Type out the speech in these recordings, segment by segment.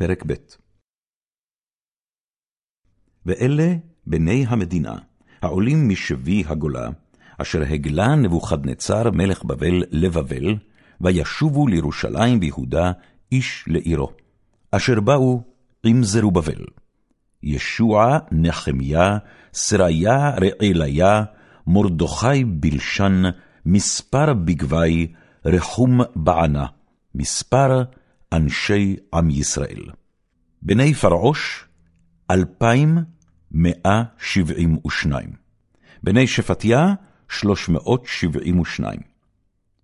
פרק ב' ואלה בני המדינה, העולים משבי הגולה, אשר הגלה נבוכדנצר מלך בבל לבבל, וישובו לירושלים ויהודה איש לעירו, אשר באו עם זרובבל. ישוע, נחמיה, סריה, רעליה, מרדכי בלשן, מספר בגבי, רחום בענה, מספר אנשי עם ישראל. בני פרעוש, אלפיים מאה שבעים ושניים. בני שפטיה, שלוש מאות שבעים ושניים.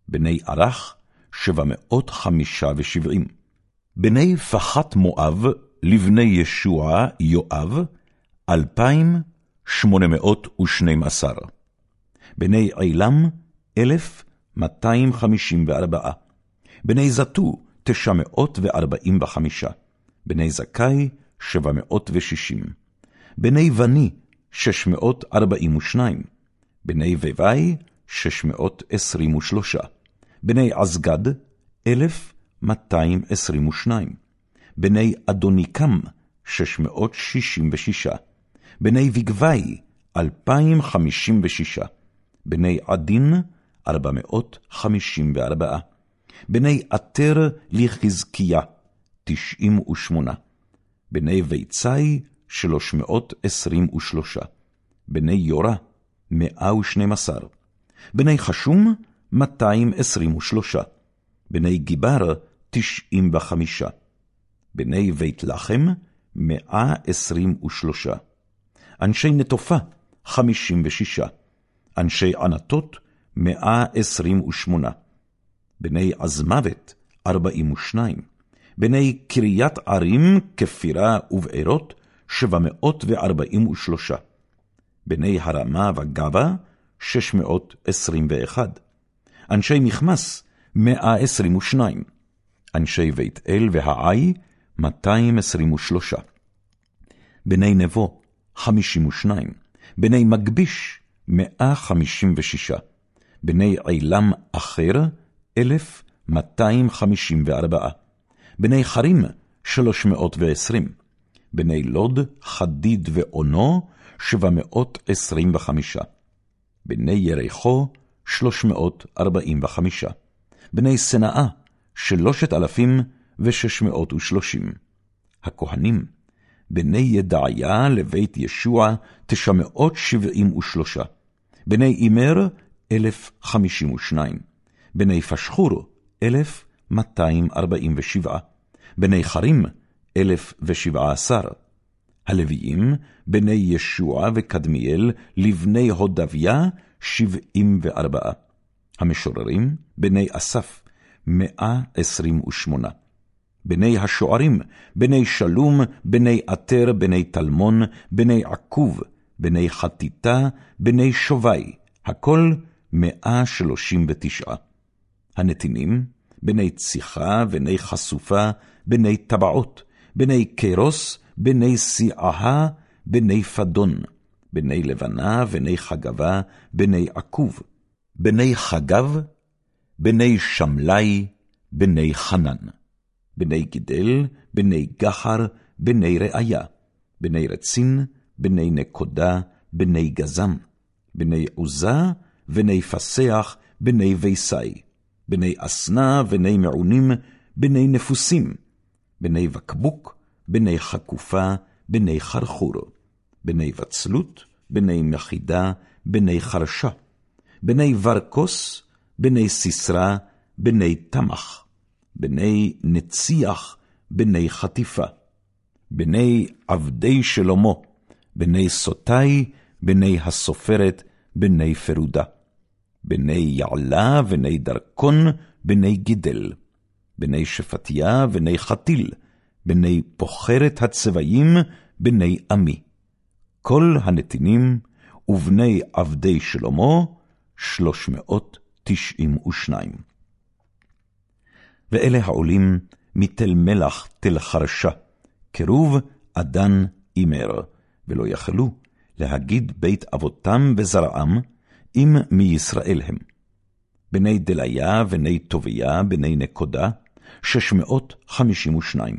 בני ערך, שבע מאות חמישה ושבעים. בני פחת מואב, לבני ישוע, יואב, אלפיים שמונה מאות ושנים עשר. בני עילם, אלף מאתיים חמישים וארבעה. בני זתו, תשע מאות וארבעים וחמישה. בני זכאי, שבע מאות ושישים. בני בני, שש מאות ארבעים ושניים. בני עשרים ושלושה. בני עזגד, אלף מאתיים עשרים ושניים. בני אדוניקם, שש מאות שישים ושישה. בני בגבי, אלפיים חמישים ושישה. בני עדין, ארבע מאות חמישים וארבעה. בני עטר לחזקיה, תשעים ושמונה. בני ביצי, שלוש מאות עשרים ושלושה. בני יורה, מאה ושנים עשר. בני חשום, מאתיים עשרים ושלושה. בני גיבר, תשעים וחמישה. בני בית לחם, מאה עשרים ושלושה. אנשי נטופה, חמישים ושישה. אנשי ענתות, מאה עשרים ושמונה. בני עזמוות, ארבעים ושניים. בני קריית ערים, כפירה ובארות, שבע מאות וארבעים ושלושה. בני הרמה וגבה, שש מאות עשרים ואחד. אנשי מכמס, מאה עשרים ושניים. אנשי בית אל והעי, מאתיים עשרים ושלושה. בני נבו, חמישים ושניים. בני מגביש, מאה חמישים ושישה. בני עילם אחר, אלף מאתיים חמישים וארבעה. בני חרים, שלוש מאות ועשרים. בני לוד, חדיד ואונו, שבע מאות עשרים וחמישה. בני ארבעים וחמישה. בני שנאה, שלושת אלפים ושש מאות ושלושים. הכהנים, בני ידעיה לבית ישוע, תשע מאות שבעים ושלושה. בני אימר, אלף חמישים ושניים. בני פשחור, אלף מאתיים ארבעים ושבעה. בני חרים, אלף ושבעה עשר. הלוויים, בני ישוע וקדמיאל, לבני שבעים וארבעה. המשוררים, בני אסף, מאה עשרים ושמונה. בני השוערים, בני שלום, בני עטר, בני טלמון, בני עקוב, בני חטיטה, בני שובי, הכל מאה שלושים ותשעה. הנתינים, בני ציחה, בני חשופה, בני טבעות, בני קירוס, בני סיעה, בני פדון, בני לבנה, בני חגבה, בני עקוב, בני חגב, בני שמלי, בני חנן, בני גידל, בני גחר, בני ראיה, בני רצין, בני נקודה, בני גזם, בני עוזה, בני פסח, בני ויסי, בני אסנה, בני מעונים, בני נפוסים, בני בקבוק, בני חקופה, בני חרחור, בני בצלות, בני מחידה, בני חרשה, בני ורקוס, בני סיסרא, בני תמח, בני נציח, בני חטיפה, בני עבדי שלמה, בני סוטי, בני הסופרת, בני פרודה, בני יעלה, בני דרכון, בני גידל, בני שפטיה, בני חתיל, בני פוחרת הצבעים, בני עמי. כל הנתינים ובני עבדי שלמה, שלוש מאות תשעים ושניים. ואלה העולים מתל מלח תל חרשה, קירוב עדן אימר, ולא יכלו להגיד בית אבותם וזרעם, אם מישראל הם. בני דליה, בני טוביה, בני נקודה, שש מאות חמישים ושניים.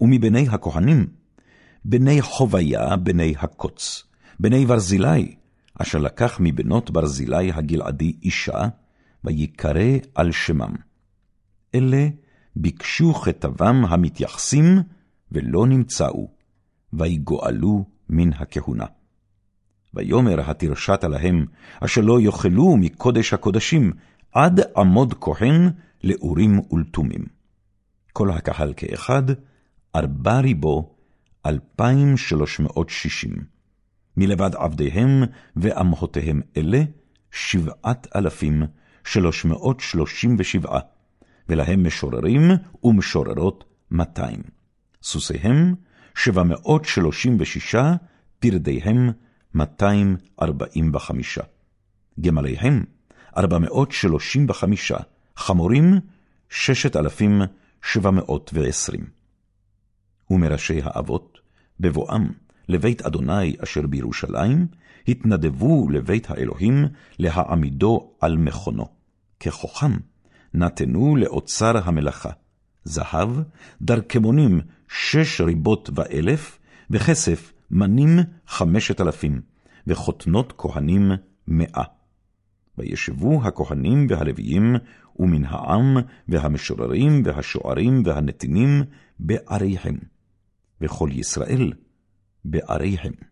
ומבני הכהנים, בני חוויה, בני הקוץ, בני ברזילי, אשר לקח מבנות ברזילי הגלעדי אישה, ויקרא על שמם. אלה ביקשו כתבם המתייחסים, ולא נמצאו, ויגואלו מן הכהונה. ויאמר התרשת להם, אשר לא יאכלו מקודש הקודשים, עד עמוד כהן לאורים ולתומים. כל הקהל כאחד, ארבע ריבו, אלפיים שלוש מאות שישים. מלבד עבדיהם ואמהותיהם אלה, שבעת אלפים שלוש מאות שלושים ושבעה, ולהם משוררים ומשוררות מאתיים. סוסיהם, שבע מאות שלושים ושישה, פרדיהם, מאתיים ארבעים וחמישה. גמליהם, ארבע מאות שלושים וחמישה, חמורים, ששת אלפים שבע מאות ועשרים. ומראשי האבות, בבואם לבית אדוני אשר בירושלים, התנדבו לבית האלוהים להעמידו על מכונו. ככוחם נתנו לאוצר המלאכה, זהב, דרכמונים שש ריבות ואלף, וכסף מנים חמשת אלפים, וחותנות כהנים מאה. וישבו הכהנים והלוויים, ומן העם, והמשוררים, והשוערים, והנתינים, בעריהם, וכל ישראל בעריהם.